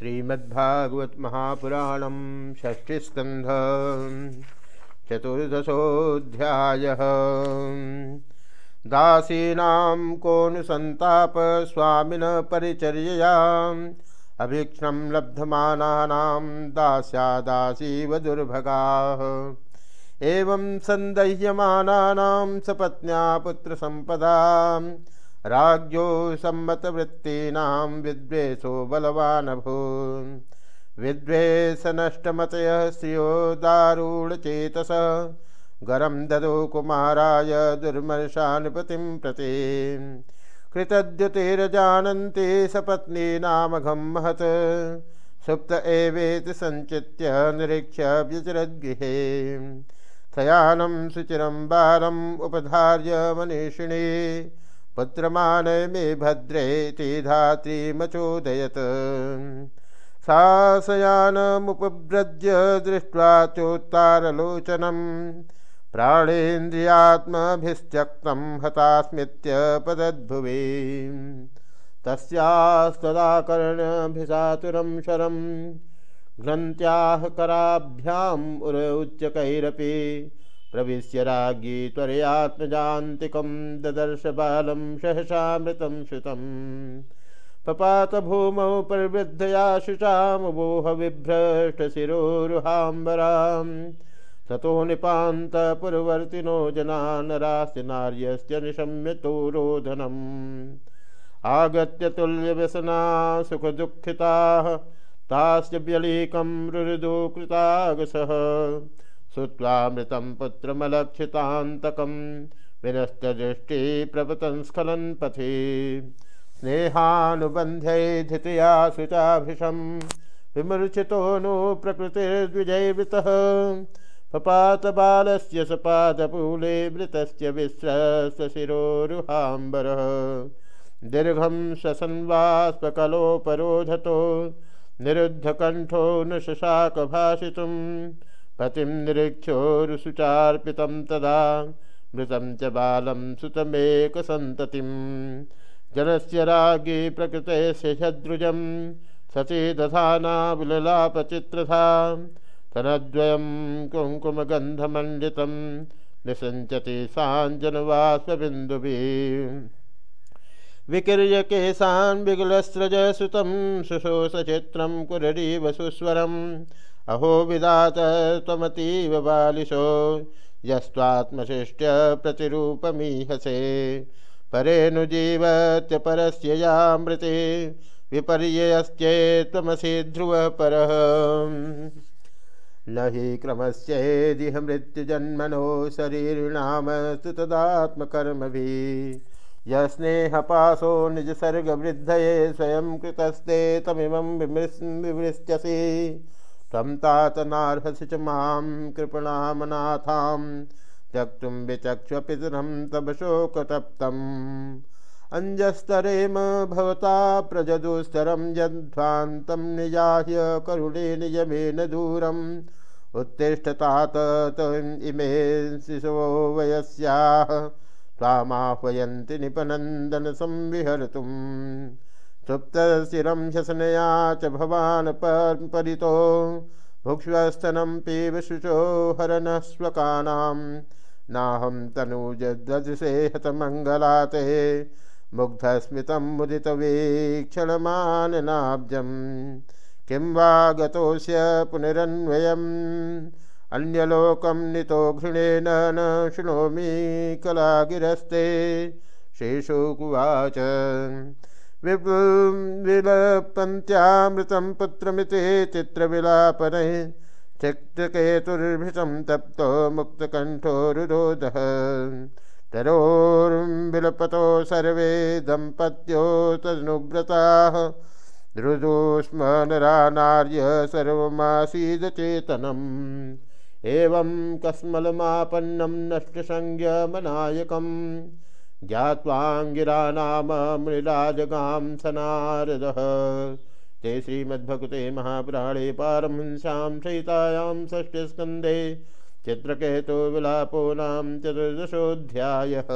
श्रीमद्भागवत महापुराण षष्ठीस्कंध चतुर्दशोध्याय दासीना को नु संताप स्वामिन परिचर्यया अभीक्षण लब्धमानानां दास्यादासीव दुर्भगा। एवं सन्दह्यमानानां सपत्न्या पुत्रसम्पदा राज्ञो सम्मतवृत्तीनां विद्वेषो बलवानभून् विद्वेषनष्टमतयः श्रियो दारुणचेतस गरं ददो कुमाराय दुर्मर्शानुपतिं प्रति। कृतद्युतिरजानन्ति सपत्नीनामघं महत्। सुप्त एवेति सञ्चित्य निरीक्ष्य व्यचरद्गृहे थयानं शुचिरं बालम् उपधार्य मनीषिणी। पुत्रमान मे भद्रेति धात्रीमचोदयत् सासयानमुपव्रज्य दृष्ट्वा चोत्तारलोचनं, प्राणेन्द्रियात्मभिस्त्यक्तं हतास्मित्यपदद्भुवि तस्यास्तदाकर्णभिसातुरं शरं घ्नन्त्याः कराभ्याम् उर उच्चकैरपि। प्रविश्य राज्ञी त्वरयात्मजान्तिकं ददर्श बालं सहसामृतं पपात भूमौ प्रवृद्धया शुचामुबोह बिभ्रष्टशिरोरुहाम्बरां ततो निपान्तपुरवर्तिनो जना नरास्य नार्यस्य निशम्यतो रोधनम् आगत्य तुल्यव्यसना सुखदुःखिताः तास्य व्यलीकं रुरुदो कृतागसः श्रुवामृतं पुत्रमलक्षितान्तकं विनस्तदृष्टि प्रपतंस्खलन् पथि। स्नेहानुबन्ध्यै धितया शुचाभिषं विमृचितो नो प्रकृतिर्द्विजैवृतः। पपातबालस्य सपादपूले मृतस्य विस्रसशिरोरुहाम्बरः दीर्घं श्वसन्वास्पकलोपरोधतो न शशाकभाषितुम् पतिं निरीक्षोरुशुचार्पितं तदा, मृतं च बालं सुतमेकसन्ततिं जनस्य राज्ञी प्रकृतेस्य शद्रुजं सती दधाना विललापचित्रधा तनद्वयं कुङ्कुमगन्धमण्डितं, निसञ्चति साञ्जनवास्वबिन्दुभिः विकीर्य केशान् विगलस्रजसुतं, शुशोषचित्रं कुररीवसुस्वरम् अहो विदात, त्वमतीव बालिशो, यस्त्वात्मशिष्ट्य प्रतिरूपमीहसे। परेऽनुजीवत्य परस्य यामृते विपर्ययस्ते त्वमसि ध्रुवः परः। न हि क्रमस्येदिह मृत्युजन्मनो शरीरिणामस्तु तदात्मकर्मभिः यस्नेहपाशो निजसर्गवृद्धये स्वयं कृतस्ते तमिमं विमृश्यसि। त्वं तातनार्हसि च माँ कृपणामनाथां। त्यक्तुं विचक्ष्वपितरं तव शोकतप्तम् अञ्जस्तरेम भवता प्रजदुस्तरं यद्ध्वान्तं निजाह्य करुणे नियमेन दूरम्। उत्तिष्ठतात इमे शिशवो वयस्याः। त्वामाह्वयन्ति निपनन्दन संविहर्तुम् सुप्तशिरं शसनया च भवान् परितो। भुक्ष्वस्थनं पीब शुचो हरनस्वकानां नाहं तनूजदृशे हतमङ्गलाते मुग्धस्मितं मुदितवीक्षणमाननाब्जं किं वा गतोऽस्य पुनरन्वयम्? अन्यलोकं नितो घृणेन न शृणोमि कलागिरस्ते। शेषुकुवाच विलपन्त्यामृतं पुत्रमिति चित्रविलापनैः चित्रकेतुर्भिषं तप्तो मुक्तकण्ठो रुरोधः तरोर्विलपतो सर्वे दम्पत्यो तदनुव्रताः। रुदोष्म नरानार्य सर्वमासीदचेतनम्। एवं कस्मलमापन्नं नष्टसंज्ञमनायकम्। ज्ञावांगिरा नाम मृलाजगां सनारदः ते श्रीमद्भगवते महापुराणे पारमहंस्यां सहितायां षष्ठस्कन्धे चित्रकेतो विलापो नाम चतुर्दशोऽध्यायः।